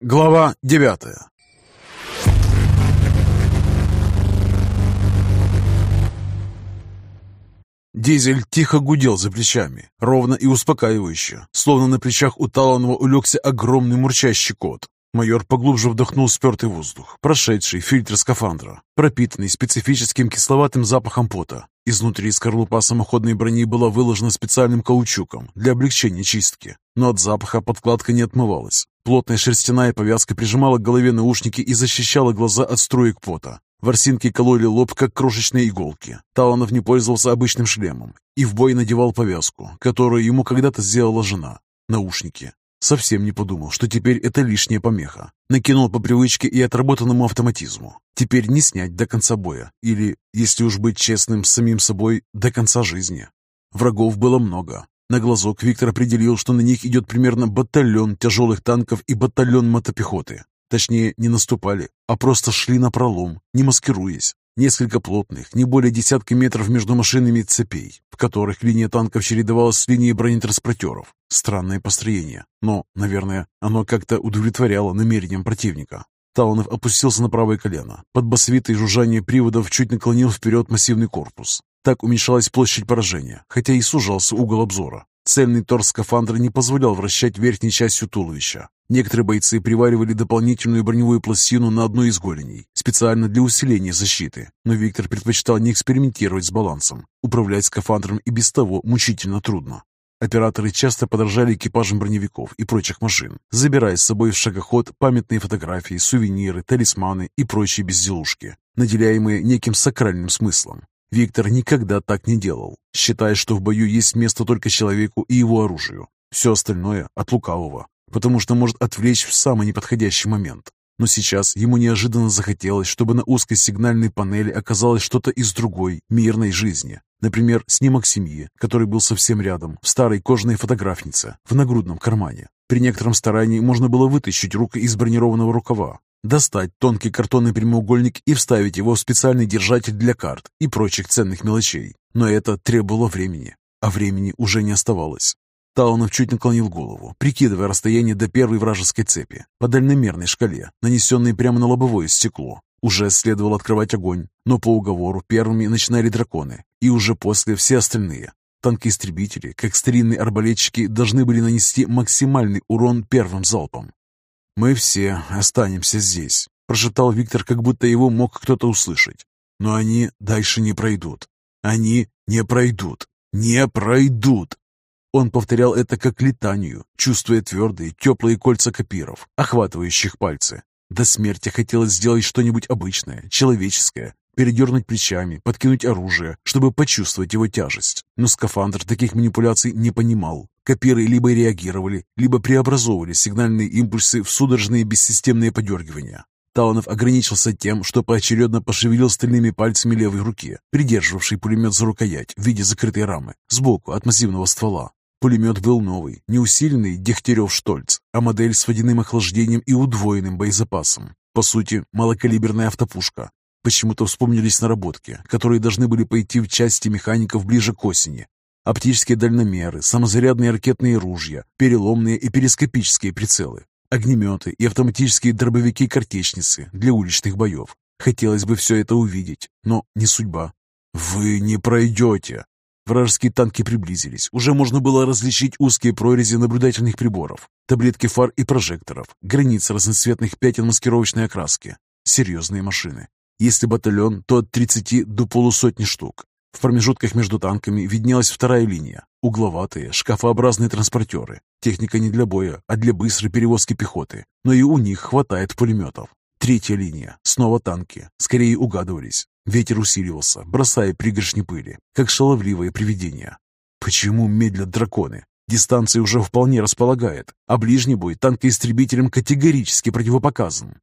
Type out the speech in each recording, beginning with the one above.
Глава девятая Дизель тихо гудел за плечами, ровно и успокаивающе, словно на плечах у Таланова улегся огромный мурчащий кот. Майор поглубже вдохнул спертый воздух, прошедший фильтр скафандра, пропитанный специфическим кисловатым запахом пота. Изнутри скорлупа самоходной брони была выложена специальным каучуком для облегчения чистки, но от запаха подкладка не отмывалась. Плотная шерстяная повязка прижимала к голове наушники и защищала глаза от струек пота. Ворсинки кололи лоб, как крошечные иголки. Таланов не пользовался обычным шлемом и в бой надевал повязку, которую ему когда-то сделала жена. Наушники. Совсем не подумал, что теперь это лишняя помеха. Накинул по привычке и отработанному автоматизму. Теперь не снять до конца боя. Или, если уж быть честным с самим собой, до конца жизни. Врагов было много. На глазок Виктор определил, что на них идет примерно батальон тяжелых танков и батальон мотопехоты. Точнее, не наступали, а просто шли на пролом, не маскируясь. Несколько плотных, не более десятка метров между машинами цепей, в которых линия танков чередовалась с линией бронетранспортеров. Странное построение, но, наверное, оно как-то удовлетворяло намерениям противника. Таунов опустился на правое колено. Под басовитое жужжание приводов чуть наклонил вперед массивный корпус. Так уменьшалась площадь поражения, хотя и сужался угол обзора. Цельный торс скафандра не позволял вращать верхней частью туловища. Некоторые бойцы приваривали дополнительную броневую пластину на одной из голеней, специально для усиления защиты, но Виктор предпочитал не экспериментировать с балансом. Управлять скафандром и без того мучительно трудно. Операторы часто подражали экипажам броневиков и прочих машин, забирая с собой в шагоход памятные фотографии, сувениры, талисманы и прочие безделушки, наделяемые неким сакральным смыслом. Виктор никогда так не делал, считая, что в бою есть место только человеку и его оружию. Все остальное от лукавого, потому что может отвлечь в самый неподходящий момент. Но сейчас ему неожиданно захотелось, чтобы на узкой сигнальной панели оказалось что-то из другой, мирной жизни. Например, снимок семьи, который был совсем рядом, в старой кожаной фотографнице, в нагрудном кармане. При некотором старании можно было вытащить руку из бронированного рукава, достать тонкий картонный прямоугольник и вставить его в специальный держатель для карт и прочих ценных мелочей. Но это требовало времени, а времени уже не оставалось. Таунов чуть наклонил голову, прикидывая расстояние до первой вражеской цепи по дальномерной шкале, нанесенной прямо на лобовое стекло. Уже следовало открывать огонь, но по уговору первыми начинали драконы, и уже после все остальные. Танкоистребители, как старинные арбалетчики, должны были нанести максимальный урон первым залпом. «Мы все останемся здесь», – прошептал Виктор, как будто его мог кто-то услышать. «Но они дальше не пройдут. Они не пройдут. Не пройдут!» Он повторял это как летанию, чувствуя твердые, теплые кольца копиров, охватывающих пальцы. До смерти хотелось сделать что-нибудь обычное, человеческое, передернуть плечами, подкинуть оружие, чтобы почувствовать его тяжесть. Но скафандр таких манипуляций не понимал. Копиры либо реагировали, либо преобразовывали сигнальные импульсы в судорожные бессистемные подергивания. Таланов ограничился тем, что поочередно пошевелил стальными пальцами левой руки, придерживавшей пулемет за рукоять в виде закрытой рамы, сбоку от массивного ствола. Пулемет был новый, не усиленный Дегтярев-Штольц, а модель с водяным охлаждением и удвоенным боезапасом. По сути, малокалиберная автопушка. Почему-то вспомнились наработки, которые должны были пойти в части механиков ближе к осени, оптические дальномеры, самозарядные ракетные ружья, переломные и перископические прицелы, огнеметы и автоматические дробовики-картечницы для уличных боев. Хотелось бы все это увидеть, но не судьба. «Вы не пройдете!» Вражеские танки приблизились. Уже можно было различить узкие прорези наблюдательных приборов, таблетки фар и прожекторов, границы разноцветных пятен маскировочной окраски. Серьезные машины. Если батальон, то от 30 до полусотни штук. В промежутках между танками виднелась вторая линия. Угловатые, шкафообразные транспортеры. Техника не для боя, а для быстрой перевозки пехоты. Но и у них хватает пулеметов. Третья линия. Снова танки. Скорее угадывались. Ветер усиливался, бросая пригоршни пыли, как шаловливое привидение. Почему медлят драконы? Дистанция уже вполне располагает, а ближний бой танкоистребителям категорически противопоказан.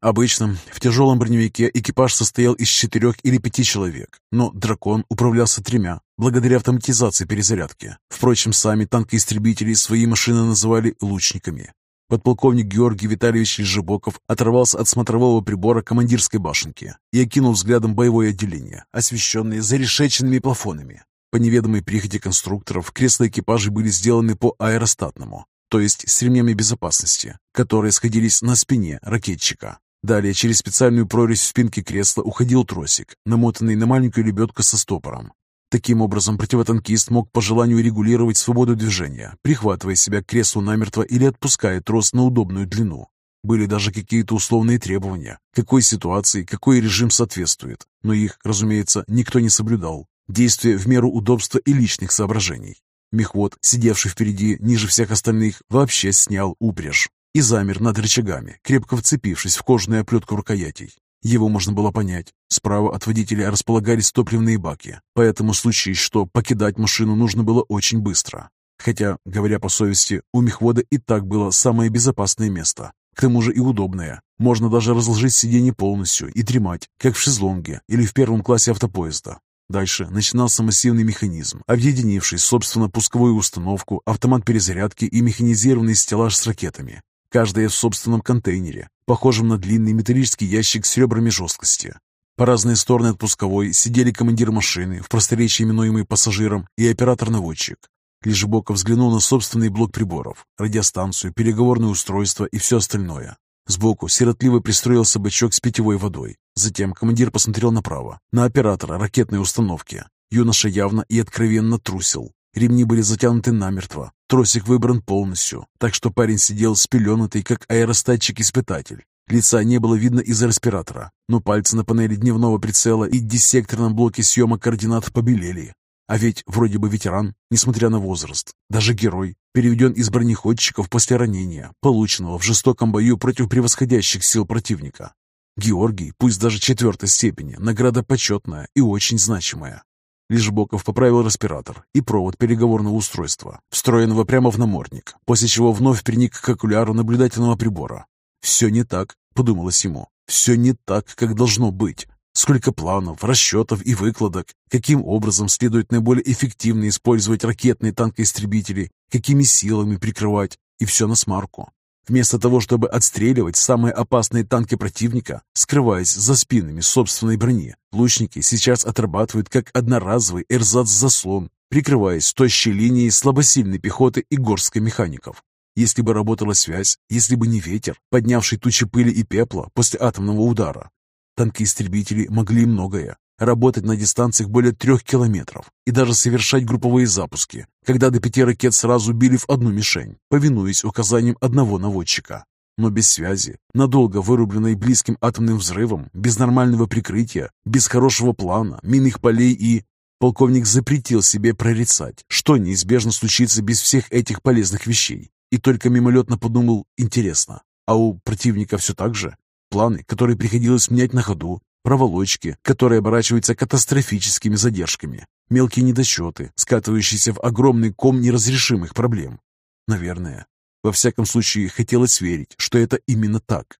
Обычно в тяжелом броневике экипаж состоял из четырех или пяти человек, но «Дракон» управлялся тремя, благодаря автоматизации перезарядки. Впрочем, сами танкоистребители свои машины называли «лучниками». Подполковник Георгий Витальевич Лежебоков оторвался от смотрового прибора командирской башенки и окинул взглядом боевое отделение, освещенное зарешеченными плафонами. По неведомой прихоти конструкторов кресла экипажей были сделаны по аэростатному, то есть с ремнями безопасности, которые сходились на спине ракетчика. Далее через специальную прорезь в спинке кресла уходил тросик, намотанный на маленькую лебедку со стопором. Таким образом, противотанкист мог по желанию регулировать свободу движения, прихватывая себя к креслу намертво или отпуская трос на удобную длину. Были даже какие-то условные требования, какой ситуации, какой режим соответствует, но их, разумеется, никто не соблюдал. Действие в меру удобства и личных соображений. Мехвод, сидевший впереди, ниже всех остальных, вообще снял упряжь и замер над рычагами, крепко вцепившись в кожаную оплетку рукоятей. Его можно было понять. Справа от водителя располагались топливные баки, поэтому случись что покидать машину нужно было очень быстро. Хотя, говоря по совести, у мехвода и так было самое безопасное место. К тому же и удобное. Можно даже разложить сиденье полностью и дремать, как в шезлонге или в первом классе автопоезда. Дальше начинался массивный механизм, объединивший, собственно, пусковую установку, автомат перезарядки и механизированный стеллаж с ракетами каждая в собственном контейнере, похожем на длинный металлический ящик с ребрами жесткости. По разные стороны от пусковой сидели командир машины, в просторечии именуемый пассажиром, и оператор-наводчик. Лежебоков взглянул на собственный блок приборов, радиостанцию, переговорное устройство и все остальное. Сбоку сиротливо пристроился бачок с питьевой водой. Затем командир посмотрел направо, на оператора ракетной установки. Юноша явно и откровенно трусил. Ремни были затянуты намертво, тросик выбран полностью, так что парень сидел спеленутый, как аэростатчик-испытатель. Лица не было видно из-за респиратора, но пальцы на панели дневного прицела и диссекторном блоке съемок координат побелели. А ведь вроде бы ветеран, несмотря на возраст, даже герой, переведен из бронеходчиков после ранения, полученного в жестоком бою против превосходящих сил противника. Георгий, пусть даже четвертой степени, награда почетная и очень значимая. Лежбоков поправил респиратор и провод переговорного устройства, встроенного прямо в намордник, после чего вновь приник к окуляру наблюдательного прибора. «Все не так», — подумалось ему. «Все не так, как должно быть. Сколько планов, расчетов и выкладок, каким образом следует наиболее эффективно использовать ракетные танкоистребители, какими силами прикрывать, и все на смарку. Вместо того, чтобы отстреливать самые опасные танки противника, скрываясь за спинами собственной брони, лучники сейчас отрабатывают как одноразовый эрзац-заслон, прикрываясь тощей линией слабосильной пехоты и горской механиков. Если бы работала связь, если бы не ветер, поднявший тучи пыли и пепла после атомного удара, танки-истребители могли многое, работать на дистанциях более трех километров и даже совершать групповые запуски, когда до пяти ракет сразу били в одну мишень, повинуясь указаниям одного наводчика. Но без связи, надолго вырубленной близким атомным взрывом, без нормального прикрытия, без хорошего плана, минных полей и... Полковник запретил себе прорицать, что неизбежно случится без всех этих полезных вещей. И только мимолетно подумал, интересно, а у противника все так же? Планы, которые приходилось менять на ходу, проволочки, которые оборачиваются катастрофическими задержками, мелкие недосчеты, скатывающиеся в огромный ком неразрешимых проблем. Наверное. Во всяком случае, хотелось верить, что это именно так.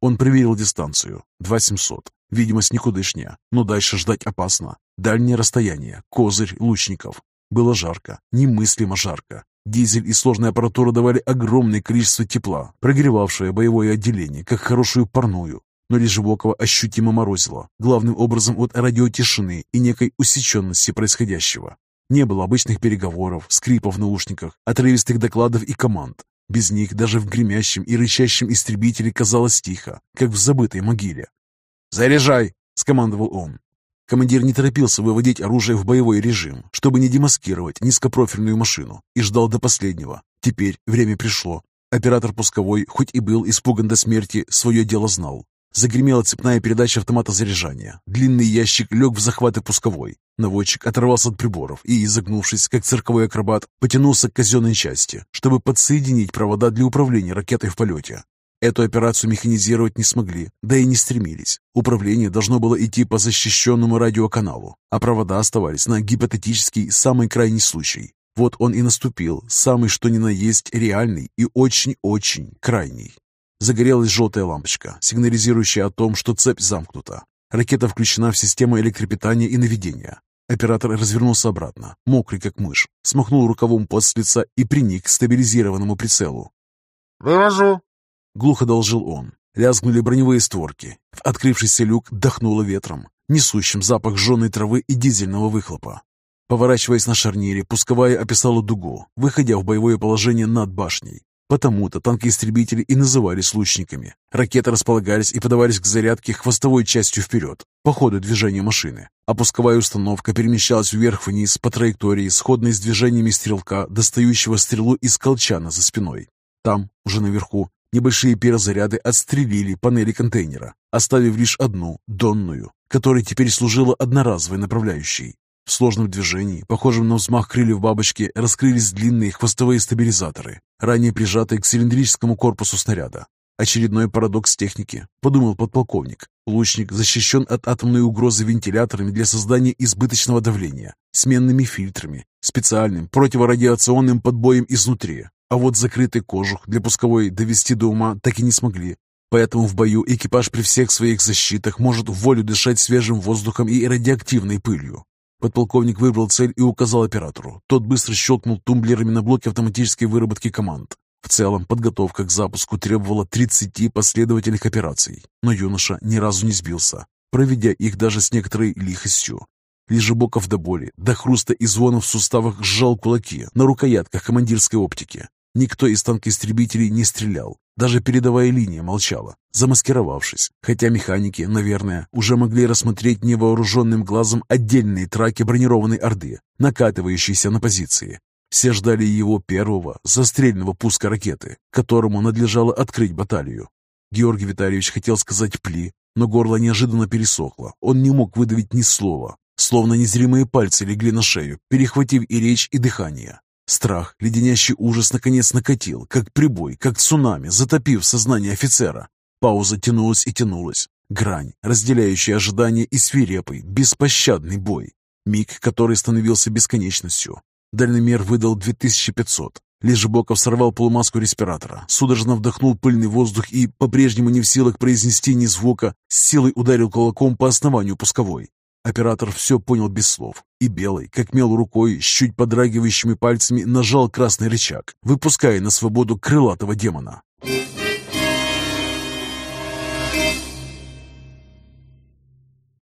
Он проверил дистанцию. 2700. Видимость никудышняя, но дальше ждать опасно. Дальнее расстояние, козырь лучников. Было жарко, немыслимо жарко. Дизель и сложная аппаратура давали огромное количество тепла, прогревавшее боевое отделение, как хорошую парную но Лежебокова ощутимо морозило, главным образом от радиотишины и некой усеченности происходящего. Не было обычных переговоров, скрипов в наушниках, отрывистых докладов и команд. Без них даже в гремящем и рычащем истребителе казалось тихо, как в забытой могиле. «Заряжай!» — скомандовал он. Командир не торопился выводить оружие в боевой режим, чтобы не демаскировать низкопрофильную машину, и ждал до последнего. Теперь время пришло. Оператор пусковой, хоть и был испуган до смерти, свое дело знал. Загремела цепная передача автомата заряжания. Длинный ящик лег в захваты пусковой. Наводчик оторвался от приборов и, изогнувшись, как цирковой акробат, потянулся к казенной части, чтобы подсоединить провода для управления ракетой в полете. Эту операцию механизировать не смогли, да и не стремились. Управление должно было идти по защищенному радиоканалу, а провода оставались на гипотетический самый крайний случай. Вот он и наступил, самый что ни на есть реальный и очень-очень крайний. Загорелась желтая лампочка, сигнализирующая о том, что цепь замкнута. Ракета включена в систему электропитания и наведения. Оператор развернулся обратно, мокрый как мышь, смахнул рукавом пот с лица и приник к стабилизированному прицелу. «Вывожу!» — глухо должил он. Лязгнули броневые створки. В открывшийся люк дохнуло ветром, несущим запах жженой травы и дизельного выхлопа. Поворачиваясь на шарнире, пусковая описала дугу, выходя в боевое положение над башней. Потому-то танкоистребители и назывались лучниками. Ракеты располагались и подавались к зарядке хвостовой частью вперед, по ходу движения машины, а установка перемещалась вверх-вниз по траектории, сходной с движениями стрелка, достающего стрелу из колчана за спиной. Там, уже наверху, небольшие перезаряды отстрелили панели контейнера, оставив лишь одну, донную, которая теперь служила одноразовой направляющей. В сложном движении, похожем на взмах крыльев бабочки, раскрылись длинные хвостовые стабилизаторы, ранее прижатые к цилиндрическому корпусу снаряда. Очередной парадокс техники, подумал подполковник. Лучник защищен от атомной угрозы вентиляторами для создания избыточного давления, сменными фильтрами, специальным противорадиационным подбоем изнутри. А вот закрытый кожух для пусковой довести до ума так и не смогли. Поэтому в бою экипаж при всех своих защитах может в волю дышать свежим воздухом и радиоактивной пылью. Подполковник выбрал цель и указал оператору. Тот быстро щелкнул тумблерами на блоке автоматической выработки команд. В целом, подготовка к запуску требовала 30 последовательных операций, но юноша ни разу не сбился, проведя их даже с некоторой лихостью. Лежебоков до боли, до хруста и звона в суставах сжал кулаки на рукоятках командирской оптики. Никто из танкоистребителей не стрелял, даже передовая линия молчала, замаскировавшись, хотя механики, наверное, уже могли рассмотреть невооруженным глазом отдельные траки бронированной Орды, накатывающиеся на позиции. Все ждали его первого застрельного пуска ракеты, которому надлежало открыть баталию. Георгий Витальевич хотел сказать «пли», но горло неожиданно пересохло. Он не мог выдавить ни слова, словно незримые пальцы легли на шею, перехватив и речь, и дыхание. Страх, леденящий ужас наконец накатил, как прибой, как цунами, затопив сознание офицера. Пауза тянулась и тянулась. Грань, разделяющая ожидание и свирепый, беспощадный бой. Миг, который становился бесконечностью. Дальномер выдал 2500. Лежебоков сорвал полумаску респиратора, судорожно вдохнул пыльный воздух и, по-прежнему не в силах произнести ни звука, с силой ударил кулаком по основанию пусковой. Оператор все понял без слов, и Белый, как мел рукой, с чуть подрагивающими пальцами нажал красный рычаг, выпуская на свободу крылатого демона.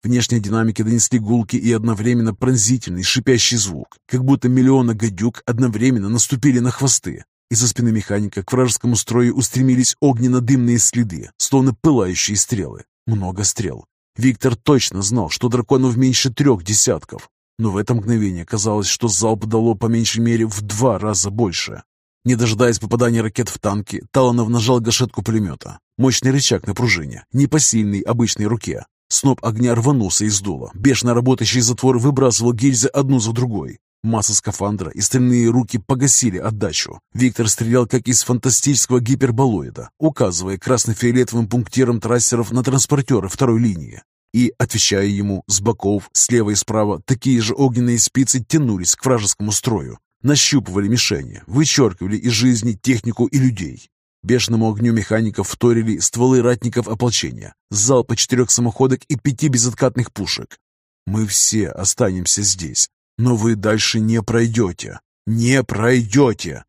Внешние динамики донесли гулки и одновременно пронзительный шипящий звук, как будто миллионы гадюк одновременно наступили на хвосты. Из-за спины механика к вражескому строю устремились огненно-дымные следы, словно пылающие стрелы. Много стрел. Виктор точно знал, что драконов меньше трех десятков, но в это мгновение казалось, что залп дало по меньшей мере в два раза больше. Не дожидаясь попадания ракет в танки, Таланов нажал гашетку пулемета. Мощный рычаг на пружине, непосильный обычной руке. Сноп огня рванулся из дула. Бешено работающий затвор выбрасывал гильзы одну за другой. Масса скафандра и стальные руки погасили отдачу. Виктор стрелял как из фантастического гиперболоида, указывая красно-фиолетовым пунктиром трассеров на транспортеры второй линии. И, отвечая ему, с боков, слева и справа, такие же огненные спицы тянулись к вражескому строю, нащупывали мишени, вычеркивали из жизни технику и людей. Бешеному огню механиков вторили стволы ратников ополчения, залпы четырех самоходок и пяти безоткатных пушек. «Мы все останемся здесь, но вы дальше не пройдете. Не пройдете!»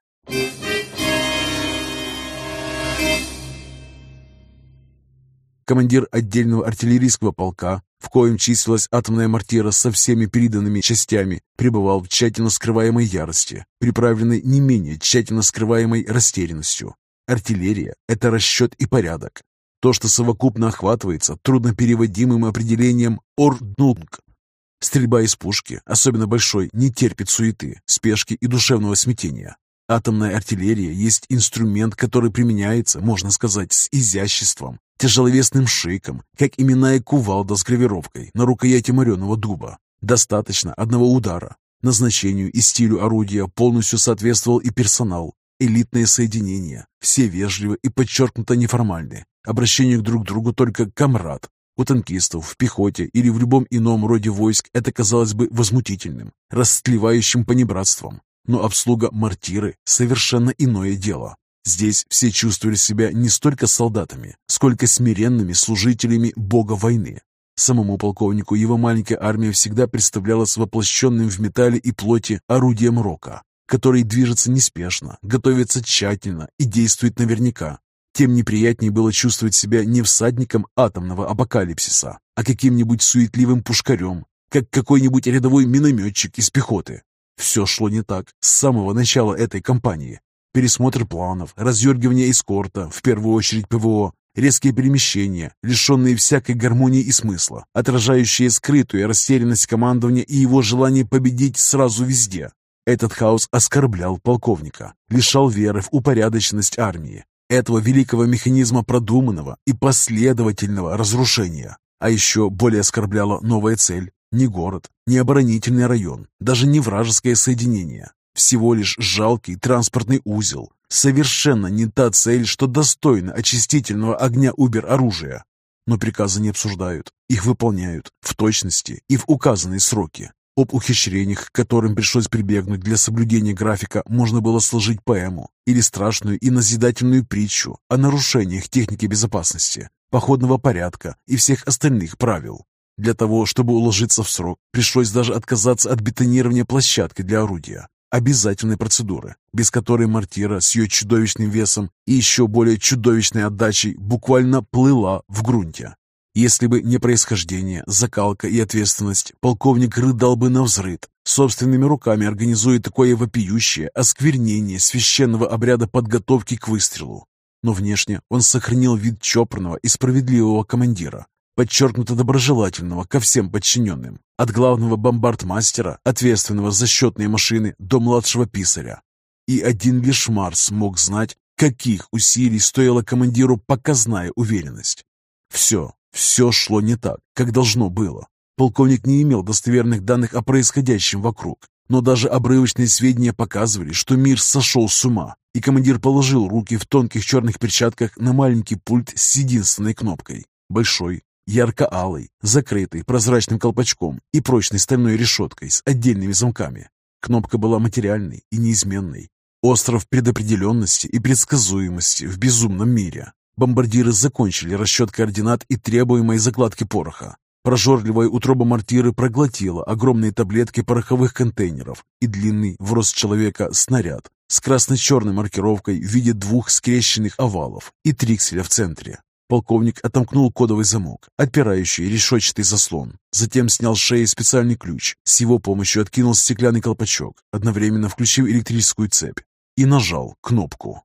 Командир отдельного артиллерийского полка, в коем числилась атомная мортира со всеми переданными частями, пребывал в тщательно скрываемой ярости, приправленной не менее тщательно скрываемой растерянностью. Артиллерия – это расчет и порядок. То, что совокупно охватывается труднопереводимым определением «орднунг», Стрельба из пушки, особенно большой, не терпит суеты, спешки и душевного смятения. Атомная артиллерия есть инструмент, который применяется, можно сказать, с изяществом, тяжеловесным шиком, как именная кувалда с гравировкой на рукояти мореного дуба. Достаточно одного удара. Назначению и стилю орудия полностью соответствовал и персонал. Элитные соединения, все вежливы и подчеркнуто неформальны. Обращение друг к другу только «комрад», у танкистов, в пехоте или в любом ином роде войск это казалось бы возмутительным, растлевающим понебратством. Но обслуга мортиры – совершенно иное дело. Здесь все чувствовали себя не столько солдатами, сколько смиренными служителями бога войны. Самому полковнику его маленькая армия всегда представлялась воплощенным в металле и плоти орудием рока, который движется неспешно, готовится тщательно и действует наверняка, тем неприятнее было чувствовать себя не всадником атомного апокалипсиса, а каким-нибудь суетливым пушкарем, как какой-нибудь рядовой минометчик из пехоты. Все шло не так с самого начала этой кампании. Пересмотр планов, раздергивание эскорта, в первую очередь ПВО, резкие перемещения, лишенные всякой гармонии и смысла, отражающие скрытую растерянность командования и его желание победить сразу везде. Этот хаос оскорблял полковника, лишал веры в упорядоченность армии, этого великого механизма продуманного и последовательного разрушения. А еще более оскорбляла новая цель – не город, не оборонительный район, даже не вражеское соединение. Всего лишь жалкий транспортный узел. Совершенно не та цель, что достойна очистительного огня убер-оружия. Но приказы не обсуждают, их выполняют в точности и в указанные сроки. Об ухищрениях, которым пришлось прибегнуть для соблюдения графика, можно было сложить поэму или страшную и назидательную притчу о нарушениях техники безопасности, походного порядка и всех остальных правил. Для того, чтобы уложиться в срок, пришлось даже отказаться от бетонирования площадки для орудия. Обязательной процедуры, без которой мортира с ее чудовищным весом и еще более чудовищной отдачей буквально плыла в грунте. Если бы не происхождение, закалка и ответственность, полковник рыдал бы на взрыд, собственными руками организуя такое вопиющее осквернение священного обряда подготовки к выстрелу. Но внешне он сохранил вид чопорного и справедливого командира, подчеркнуто доброжелательного ко всем подчиненным, от главного бомбардмастера, ответственного за счетные машины, до младшего писаря. И один лишь Марс мог знать, каких усилий стоила командиру показная уверенность. Все, все шло не так, как должно было. Полковник не имел достоверных данных о происходящем вокруг, но даже обрывочные сведения показывали, что мир сошел с ума, и командир положил руки в тонких черных перчатках на маленький пульт с единственной кнопкой. Большой, ярко-алый, закрытый прозрачным колпачком и прочной стальной решеткой с отдельными замками. Кнопка была материальной и неизменной. Остров предопределенности и предсказуемости в безумном мире. Бомбардиры закончили расчет координат и требуемой закладки пороха. Прожорливая утроба мортиры проглотила огромные таблетки пороховых контейнеров и длинный, в рост человека, снаряд с красно-черной маркировкой в виде двух скрещенных овалов и трикселя в центре. Полковник отомкнул кодовый замок, отпирающий решетчатый заслон. Затем снял с шеи специальный ключ. С его помощью откинул стеклянный колпачок, одновременно включив электрическую цепь и нажал кнопку.